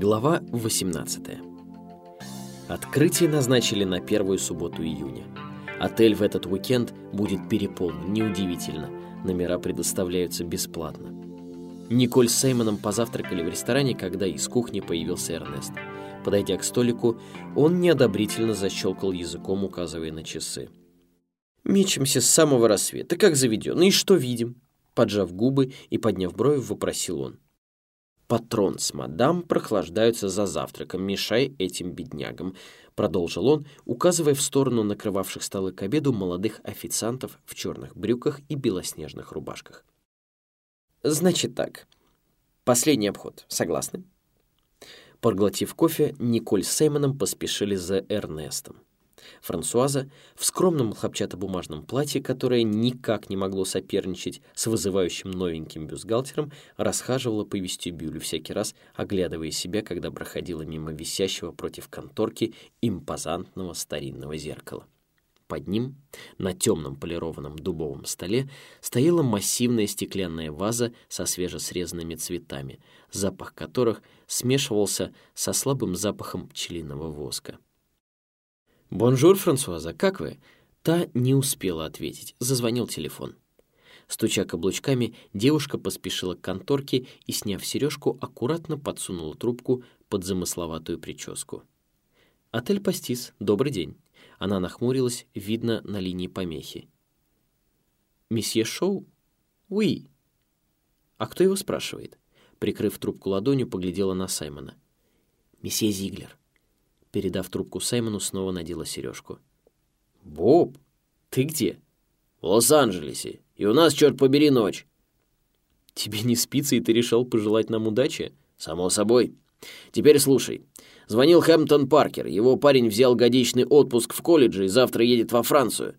Глава 18. Открытие назначили на первую субботу июня. Отель в этот уикенд будет переполнен, неудивительно. Номера предоставляются бесплатно. Николь с Сеймоном позавтракали в ресторане, когда из кухни появился Эрнест. Подойдя к столику, он неодобрительно защелкал языком, указывая на часы. «Мечемся с самого рассвета, как заведен. И что видим?» Поджав губы и подняв бровь, вопросил он. Патрон с мадам прохлаждаются за завтраком, мешая этим беднягам, продолжил он, указывая в сторону накрывавших столы к обеду молодых официантов в черных брюках и белоснежных рубашках. Значит так. Последний обход. Согласны? Проглотив кофе, Николь с Сеймоном поспешили за Эрнестом. Франсуаза в скромном хлопчатобумажном платье, которое никак не могло соперничать с вызывающим новеньким бюстгальтером, расхаживала по вестибюлю всякий раз, оглядывая себя, когда проходила мимо висящего против конторки импозантного старинного зеркала. Под ним, на темном полированном дубовом столе, стояла массивная стеклянная ваза со свежесрезанными цветами, запах которых смешивался со слабым запахом пчелиного воска. «Бонжур, Франсуаза, как вы?» Та не успела ответить. Зазвонил телефон. Стуча каблучками, девушка поспешила к конторке и, сняв сережку, аккуратно подсунула трубку под замысловатую прическу. «Отель Пастис, добрый день». Она нахмурилась, видно на линии помехи. «Месье Шоу?» «Уи». «А кто его спрашивает?» Прикрыв трубку ладонью, поглядела на Саймона. «Месье Зиглер». Передав трубку Саймону, снова надела сережку. «Боб, ты где?» «В Лос-Анджелесе. И у нас, черт побери, ночь». «Тебе не спится, и ты решил пожелать нам удачи?» «Само собой. Теперь слушай. Звонил Хэмптон Паркер. Его парень взял годичный отпуск в колледже и завтра едет во Францию.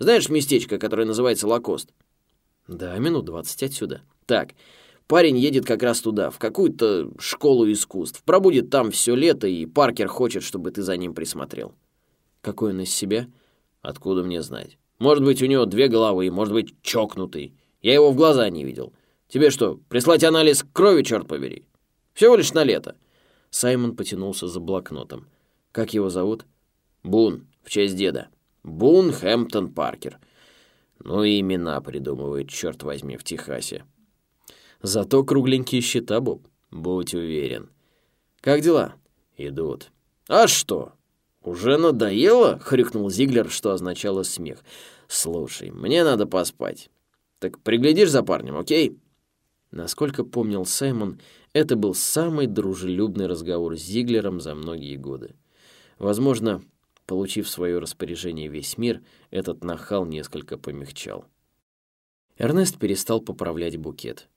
Знаешь местечко, которое называется Лакост?» «Да, минут двадцать отсюда». «Так, Парень едет как раз туда, в какую-то школу искусств. Пробудет там все лето, и Паркер хочет, чтобы ты за ним присмотрел. Какой он из себя? Откуда мне знать? Может быть, у него две головы, может быть, чокнутый. Я его в глаза не видел. Тебе что, прислать анализ крови, черт побери? Всего лишь на лето. Саймон потянулся за блокнотом. Как его зовут? Бун, в честь деда. Бун Хэмптон Паркер. Ну и имена придумывает, черт возьми, в Техасе. Зато кругленькие счета, Боб. Будь уверен. Как дела? Идут. А что? Уже надоело? Хрюкнул Зиглер, что означало смех. Слушай, мне надо поспать. Так приглядишь за парнем, окей? Насколько помнил Саймон, это был самый дружелюбный разговор с Зиглером за многие годы. Возможно, получив в свое распоряжение весь мир, этот нахал несколько помягчал. Эрнест перестал поправлять букет.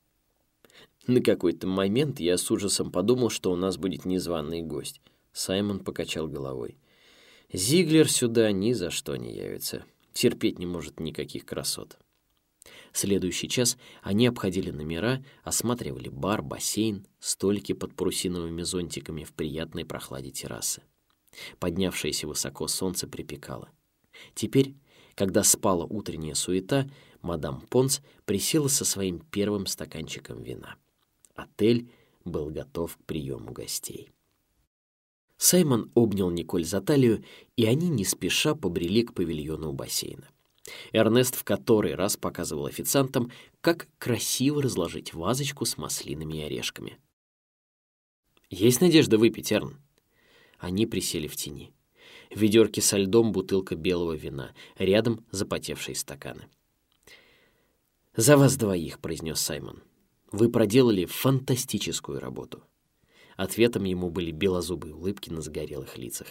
На какой-то момент я с ужасом подумал, что у нас будет незваный гость. Саймон покачал головой. Зиглер сюда ни за что не явится. Терпеть не может никаких красот. Следующий час они обходили номера, осматривали бар, бассейн, столики под парусиновыми зонтиками в приятной прохладе террасы. Поднявшееся высоко солнце припекало. Теперь, когда спала утренняя суета, мадам Понс присела со своим первым стаканчиком вина. Отель был готов к приему гостей. Саймон обнял Николь за талию, и они не спеша побрели к павильону у бассейна. Эрнест в который раз показывал официантам, как красиво разложить вазочку с маслинами и орешками. «Есть надежда выпить, Эрн?» Они присели в тени. В ведерке со льдом бутылка белого вина, рядом запотевшие стаканы. «За вас двоих», — произнес Саймон. Вы проделали фантастическую работу. Ответом ему были белозубые улыбки на загорелых лицах.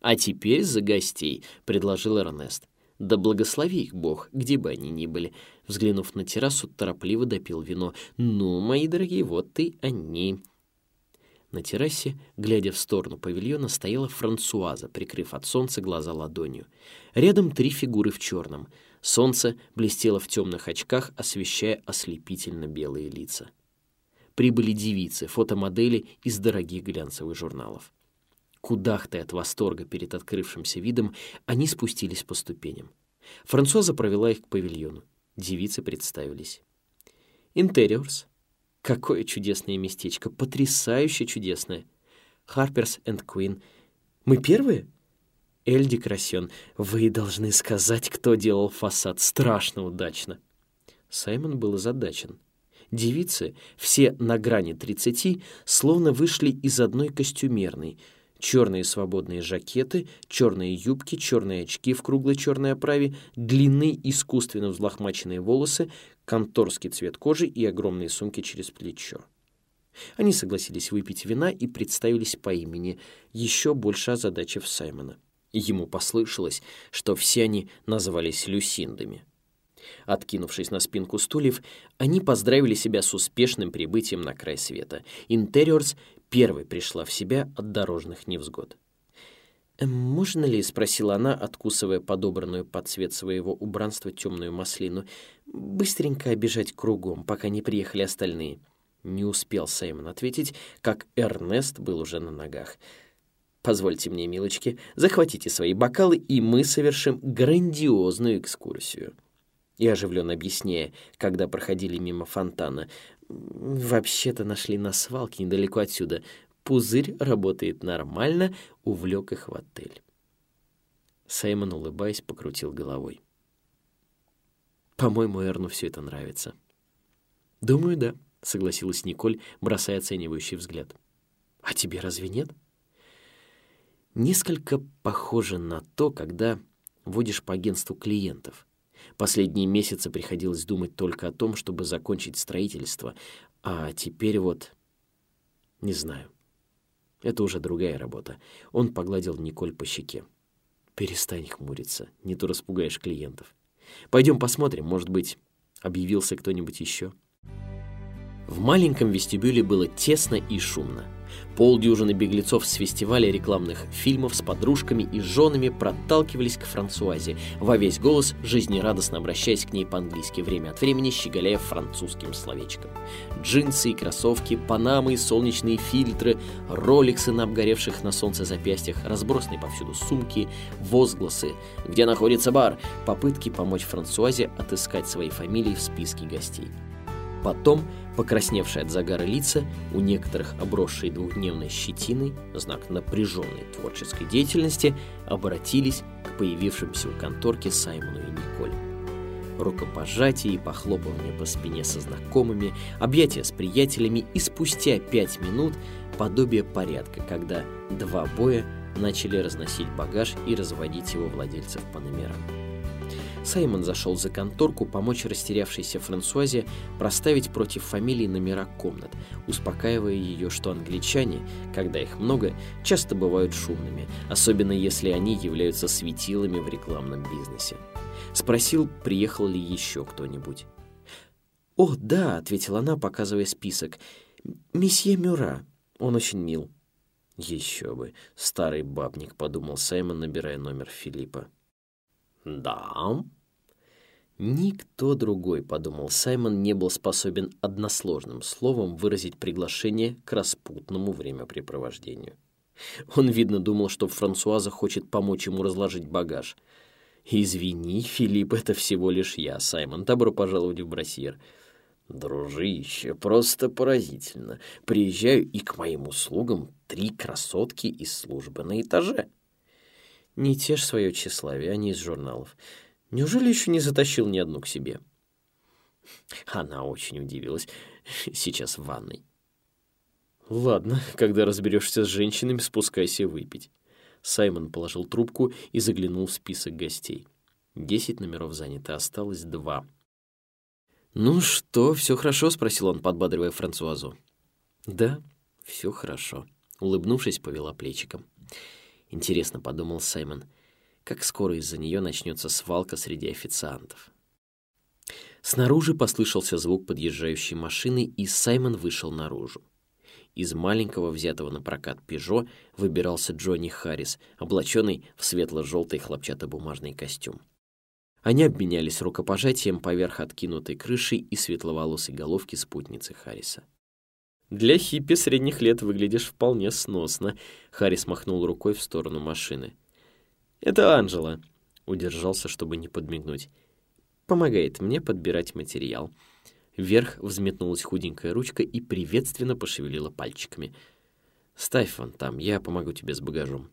А теперь за гостей, предложил Эрнест. Да благослови их Бог, где бы они ни были. Взглянув на террасу, торопливо допил вино. Ну, мои дорогие, вот и они. На террасе, глядя в сторону павильона, стояла Франсуаза, прикрыв от солнца глаза ладонью. Рядом три фигуры в черном — Солнце блестело в темных очках, освещая ослепительно белые лица. Прибыли девицы, фотомодели из дорогих глянцевых журналов. Кудахтая от восторга перед открывшимся видом, они спустились по ступеням. Франсуаза провела их к павильону. Девицы представились. «Интериорс. Какое чудесное местечко, потрясающе чудесное. Harper's and Queen. Мы первые? Эльди Красен, вы должны сказать, кто делал фасад. Страшно удачно. Саймон был озадачен. Девицы, все на грани тридцати, словно вышли из одной костюмерной — черные свободные жакеты, черные юбки, черные очки в круглой черной оправе, длинные искусственно взлохмаченные волосы, конторский цвет кожи и огромные сумки через плечо. Они согласились выпить вина и представились по имени, еще больше озадачив Саймона. Ему послышалось, что все они назывались Люсиндами. Откинувшись на спинку стульев, они поздравили себя с успешным прибытием на край света. Интериорс первой пришла в себя от дорожных невзгод. «Эм, «Можно ли?» — спросила она, откусывая подобранную под цвет своего убранства темную маслину. «Быстренько обижать кругом, пока не приехали остальные». Не успел Саймон ответить, как Эрнест был уже на ногах. «Позвольте мне, милочки, захватите свои бокалы, и мы совершим грандиозную экскурсию». И оживленно объясняя, когда проходили мимо фонтана, Вообще-то нашли на свалке недалеко отсюда. Пузырь работает нормально, увлек их в отель. Саймон, улыбаясь, покрутил головой. По-моему, Эрну все это нравится. Думаю, да, согласилась Николь, бросая оценивающий взгляд. А тебе разве нет? Несколько похоже на то, когда водишь по агентству клиентов. Последние месяцы приходилось думать только о том, чтобы закончить строительство, а теперь вот... Не знаю. Это уже другая работа. Он погладил Николь по щеке. Перестань хмуриться, не то распугаешь клиентов. Пойдем посмотрим, может быть, объявился кто-нибудь еще. В маленьком вестибюле было тесно и шумно. Полдюжины беглецов с фестиваля рекламных фильмов с подружками и женами проталкивались к Франсуазе, во весь голос, жизнерадостно обращаясь к ней по-английски, время от времени щеголяя французским словечком. Джинсы и кроссовки, панамы и солнечные фильтры, роликсы на обгоревших на солнце запястьях, разбросанные повсюду сумки, возгласы «Где находится бар?», попытки помочь Франсуазе отыскать свои фамилии в списке гостей. Потом Покрасневшие от загара лица, у некоторых обросшие двухдневной щетиной, знак напряженной творческой деятельности, обратились к появившимся у конторки Саймону и Николь. Рукопожатие и похлопывание по спине со знакомыми, объятия с приятелями и спустя пять минут подобие порядка, когда два боя начали разносить багаж и разводить его владельцев по номерам. Саймон зашел за конторку помочь растерявшейся Франсуазе проставить против фамилии номера комнат, успокаивая ее, что англичане, когда их много, часто бывают шумными, особенно если они являются светилами в рекламном бизнесе. Спросил, приехал ли еще кто-нибудь. «О, да», — ответила она, показывая список. «Месье Мюра. Он очень мил». «Еще бы, старый бабник», — подумал Саймон, набирая номер Филиппа. «Да?» Никто другой, подумал Саймон, не был способен односложным словом выразить приглашение к распутному времяпрепровождению. Он, видно, думал, что Франсуаза хочет помочь ему разложить багаж. «Извини, Филипп, это всего лишь я, Саймон. Добро пожаловать в Брассьер». «Дружище, просто поразительно. Приезжаю, и к моим услугам три красотки из службы на этаже». Не тешь свое тщеславие, они из журналов. Неужели еще не затащил ни одну к себе? Она очень удивилась. Сейчас в ванной. Ладно, когда разберешься с женщинами, спускайся выпить. Саймон положил трубку и заглянул в список гостей. Десять номеров заняты, осталось два. «Ну что, все хорошо?» — спросил он, подбадривая Франсуазу. «Да, все хорошо», — улыбнувшись, повела плечиком. Интересно, подумал Саймон, как скоро из-за нее начнется свалка среди официантов. Снаружи послышался звук подъезжающей машины, и Саймон вышел наружу. Из маленького взятого на прокат «Пежо» выбирался Джонни Харрис, облаченный в светло-желтый хлопчатобумажный костюм. Они обменялись рукопожатием поверх откинутой крыши и светловолосой головки спутницы Харриса. Для хиппи средних лет выглядишь вполне сносно. Харрис махнул рукой в сторону машины. Это Анжела. Удержался, чтобы не подмигнуть. Помогает мне подбирать материал. Вверх взметнулась худенькая ручка и приветственно пошевелила пальчиками. Ставь вон там, я помогу тебе с багажом.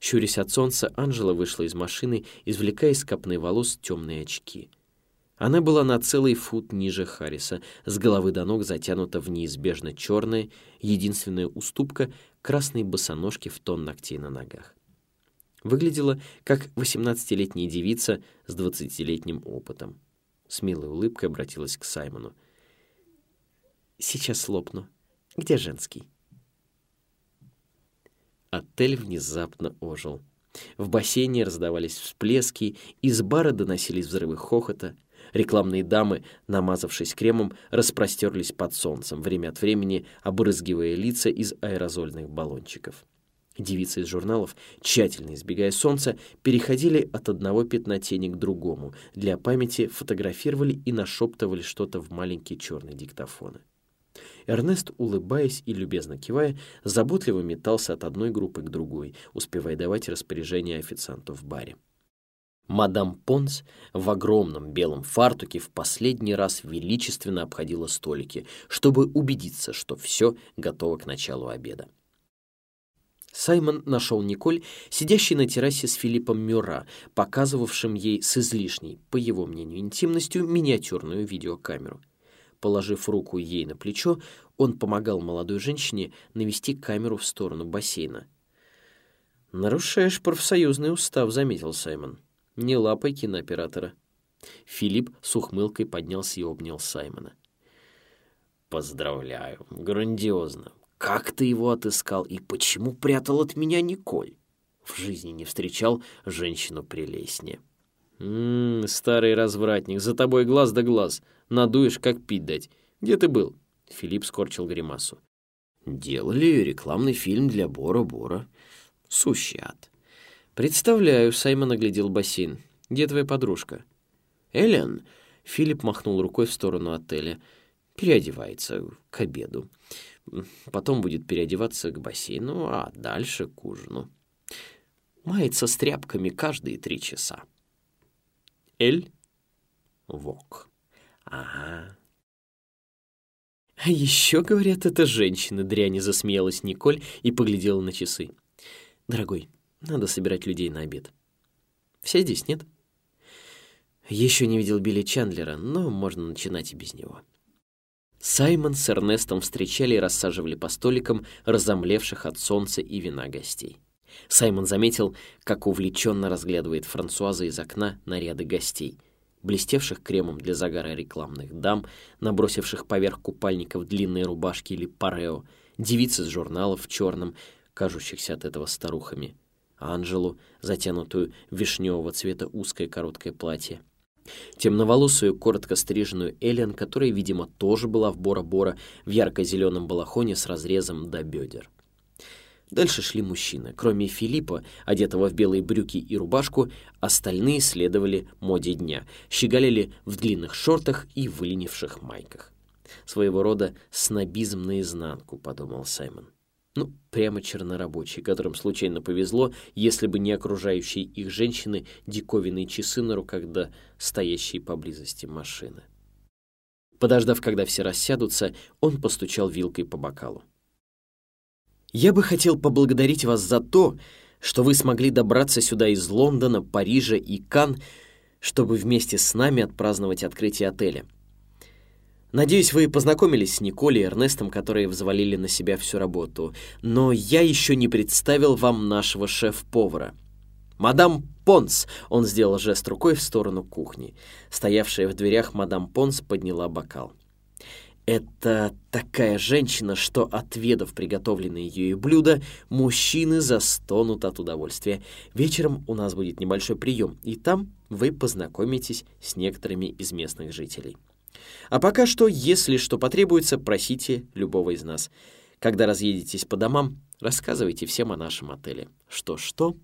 Щурясь от солнца, Анжела вышла из машины, извлекая из копны волос темные очки. Она была на целый фут ниже Харриса, с головы до ног затянута в неизбежно черная, единственная уступка — красные босоножки в тон ногтей на ногах. Выглядела как 18-летняя девица с 20-летним опытом. С милой улыбкой обратилась к Саймону. «Сейчас лопну. Где женский?» Отель внезапно ожил. В бассейне раздавались всплески, из бара доносились взрывы хохота. Рекламные дамы, намазавшись кремом, распростерлись под солнцем, время от времени обрызгивая лица из аэрозольных баллончиков. Девицы из журналов, тщательно избегая солнца, переходили от одного пятна тени к другому, для памяти фотографировали и нашептывали что-то в маленькие черные диктофоны. Эрнест, улыбаясь и любезно кивая, заботливо метался от одной группы к другой, успевая давать распоряжение официанту в баре. Мадам Понс в огромном белом фартуке в последний раз величественно обходила столики, чтобы убедиться, что все готово к началу обеда. Саймон нашел Николь, сидящей на террасе с Филиппом Мюра, показывавшим ей с излишней, по его мнению, интимностью миниатюрную видеокамеру. Положив руку ей на плечо, он помогал молодой женщине навести камеру в сторону бассейна. «Нарушаешь профсоюзный устав», — заметил Саймон. «Не лапай кинооператора». Филипп с ухмылкой поднялся и обнял Саймона. «Поздравляю, грандиозно. Как ты его отыскал и почему прятал от меня Николь? В жизни не встречал женщину прелестнее». «Ммм, старый развратник, за тобой глаз да глаз. Надуешь, как пить дать. Где ты был?» Филипп скорчил гримасу. «Делали рекламный фильм для Бора-Бора. Сущий ад». «Представляю», — Саймон оглядел бассейн. «Где твоя подружка?» «Эллен», — Филипп махнул рукой в сторону отеля. «Переодевается к обеду. Потом будет переодеваться к бассейну, а дальше к ужину. Мается с тряпками каждые три часа». Эль? Вок. Ага. А еще, говорят, это женщина, дряни засмеялась Николь и поглядела на часы. Дорогой, надо собирать людей на обед. Все здесь, нет? Еще не видел Билли Чандлера, но можно начинать и без него. Саймон с Эрнестом встречали и рассаживали по столикам разомлевших от солнца и вина гостей. Саймон заметил, как увлеченно разглядывает Франсуаза из окна наряды гостей, блестевших кремом для загара рекламных дам, набросивших поверх купальников длинные рубашки или парео, девицы с журналов в черном, кажущихся от этого старухами, Анжелу, затянутую вишневого цвета узкое короткое платье, темноволосую, коротко стриженную Эллен, которая, видимо, тоже была в Бора-Бора, в ярко-зеленом балахоне с разрезом до бедер. Дальше шли мужчины. Кроме Филиппа, одетого в белые брюки и рубашку, остальные следовали моде дня, щеголяли в длинных шортах и выленивших майках. Своего рода снобизм наизнанку, подумал Саймон. Ну, прямо чернорабочие, которым случайно повезло, если бы не окружающие их женщины диковинные часы на руках да стоящие поблизости машины. Подождав, когда все рассядутся, он постучал вилкой по бокалу. Я бы хотел поблагодарить вас за то, что вы смогли добраться сюда из Лондона, Парижа и Кан, чтобы вместе с нами отпраздновать открытие отеля. Надеюсь, вы познакомились с Николей и Эрнестом, которые взвалили на себя всю работу. Но я еще не представил вам нашего шеф-повара. «Мадам Понс!» — он сделал жест рукой в сторону кухни. Стоявшая в дверях мадам Понс подняла бокал. Это такая женщина, что, отведав приготовленное ею блюдо, мужчины застонут от удовольствия. Вечером у нас будет небольшой прием, и там вы познакомитесь с некоторыми из местных жителей. А пока что, если что потребуется, просите любого из нас. Когда разъедетесь по домам, рассказывайте всем о нашем отеле. Что-что,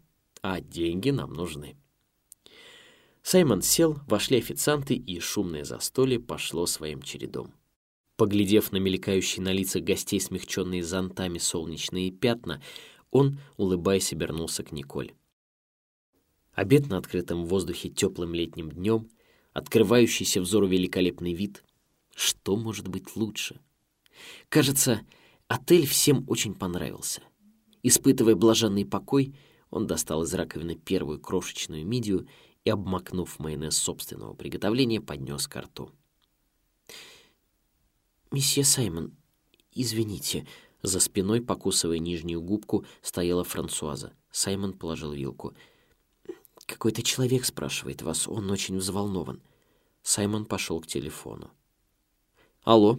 а деньги нам нужны. Саймон сел, вошли официанты, и шумное застолье пошло своим чередом. Поглядев на мелькающие на лицах гостей смягченные зонтами солнечные пятна, он, улыбаясь, обернулся к Николь. Обед на открытом воздухе теплым летним днем, открывающийся взору великолепный вид. Что может быть лучше? Кажется, Отель всем очень понравился. Испытывая блаженный покой, он достал из раковины первую крошечную мидию и, обмакнув майонез собственного приготовления, поднес к рту. «Месье Саймон, извините», за спиной, покусывая нижнюю губку, стояла Франсуаза. Саймон положил вилку. «Какой-то человек спрашивает вас, он очень взволнован». Саймон пошел к телефону. «Алло?»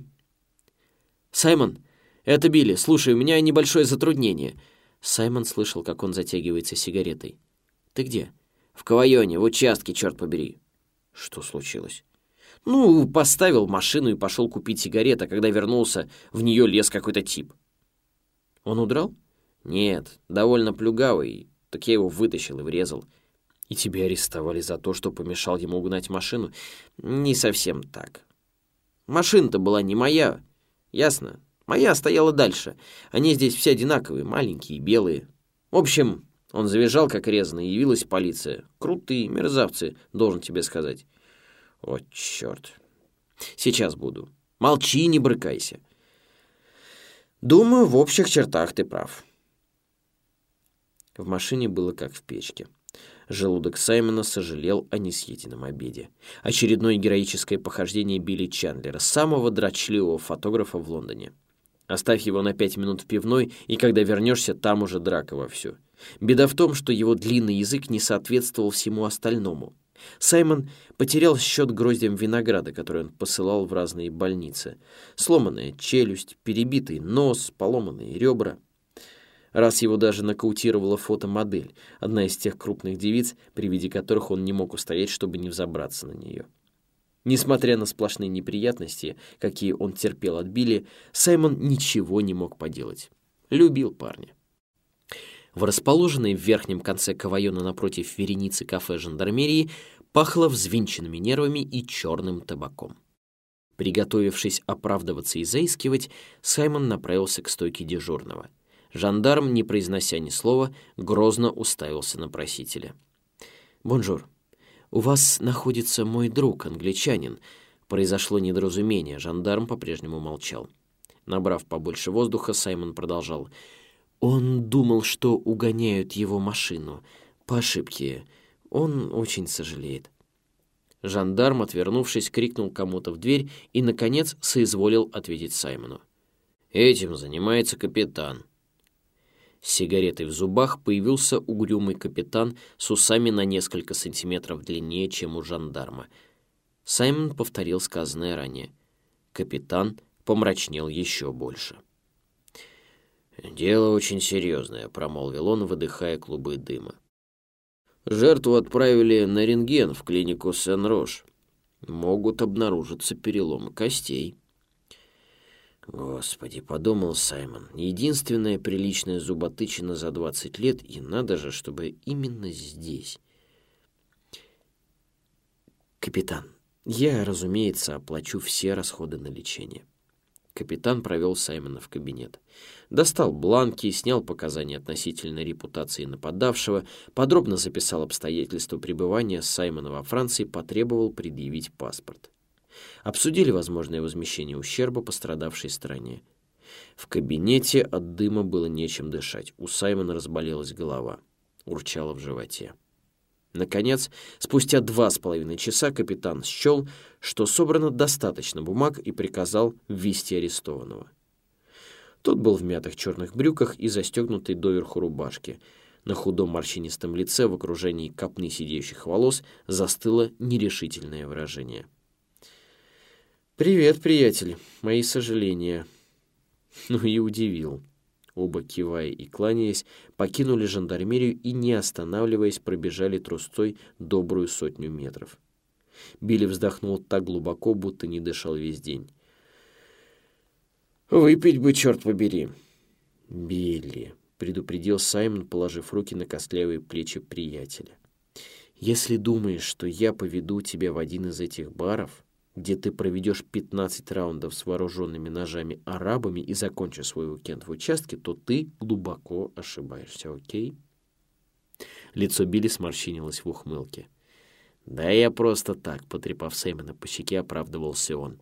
«Саймон, это Билли. Слушай, у меня небольшое затруднение». Саймон слышал, как он затягивается сигаретой. «Ты где?» «В Кавайоне, в участке, черт побери». «Что случилось?» «Ну, поставил машину и пошел купить сигарет, а когда вернулся, в нее лез какой-то тип». «Он удрал?» «Нет, довольно плюгавый, так я его вытащил и врезал». «И тебя арестовали за то, что помешал ему угнать машину?» «Не совсем так. Машина-то была не моя, ясно? Моя стояла дальше. Они здесь все одинаковые, маленькие, белые. В общем, он завизжал, как резанный, явилась полиция. Крутые мерзавцы, должен тебе сказать. О, черт. Сейчас буду. Молчи, не брыкайся. Думаю, в общих чертах ты прав. В машине было как в печке. Желудок Саймона сожалел о несъеденном обеде. Очередное героическое похождение Билли Чандлера, самого дрочливого фотографа в Лондоне. Оставь его на пять минут в пивной, и когда вернешься, там уже драка вовсю. Беда в том, что его длинный язык не соответствовал всему остальному. Саймон потерял счет гроздям винограда, который он посылал в разные больницы. Сломанная челюсть, перебитый нос, поломанные ребра. Раз его даже нокаутировала фотомодель, одна из тех крупных девиц, при виде которых он не мог устоять, чтобы не взобраться на нее. Несмотря на сплошные неприятности, какие он терпел от Билли, Саймон ничего не мог поделать. Любил парня. В расположенной в верхнем конце кавайона напротив вереницы кафе жандармерии пахло взвинченными нервами и черным табаком. Приготовившись оправдываться и заискивать, Саймон направился к стойке дежурного. Жандарм, не произнося ни слова, грозно уставился на просителя. «Бонжур, у вас находится мой друг, англичанин». Произошло недоразумение, жандарм по-прежнему молчал. Набрав побольше воздуха, Саймон продолжал — он думал, что угоняют его машину. По ошибке. Он очень сожалеет. Жандарм, отвернувшись, крикнул кому-то в дверь и, наконец, соизволил ответить Саймону. «Этим занимается капитан». С сигаретой в зубах появился угрюмый капитан с усами на несколько сантиметров длиннее, чем у жандарма. Саймон повторил сказанное ранее. Капитан помрачнел еще больше. «Дело очень серьезное», — промолвил он, выдыхая клубы дыма. «Жертву отправили на рентген в клинику Сен-Рош. Могут обнаружиться переломы костей». «Господи», — подумал Саймон, — «единственная приличная зуботычина за двадцать лет, и надо же, чтобы именно здесь». «Капитан, я, разумеется, оплачу все расходы на лечение». Капитан провел Саймона в кабинет. Достал бланки, снял показания относительно репутации нападавшего, подробно записал обстоятельства пребывания Саймона во Франции, потребовал предъявить паспорт. Обсудили возможное возмещение ущерба пострадавшей стороне. В кабинете от дыма было нечем дышать. У Саймона разболелась голова. Урчала в животе. Наконец, спустя два с половиной часа капитан счел, что собрано достаточно бумаг и приказал ввести арестованного. Тот был в мятых черных брюках и застегнутой доверху рубашке. На худом морщинистом лице в окружении копны сидеющих волос застыло нерешительное выражение. «Привет, приятель. Мои сожаления». Ну и удивил. Оба, кивая и кланяясь, покинули жандармерию и, не останавливаясь, пробежали трусцой добрую сотню метров. Билли вздохнул так глубоко, будто не дышал весь день. «Выпить бы, черт побери!» «Билли», — предупредил Саймон, положив руки на костлявые плечи приятеля. «Если думаешь, что я поведу тебя в один из этих баров, где ты проведешь 15 раундов с вооруженными ножами арабами и закончишь свой уикенд в участке, то ты глубоко ошибаешься, окей?» Лицо Билли сморщинилось в ухмылке. «Да я просто так», — потрепав Саймона по щеке, оправдывался он.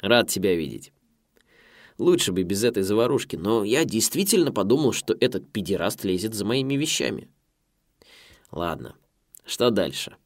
«Рад тебя видеть». Лучше бы без этой заварушки, но я действительно подумал, что этот педераст лезет за моими вещами. Ладно, что дальше?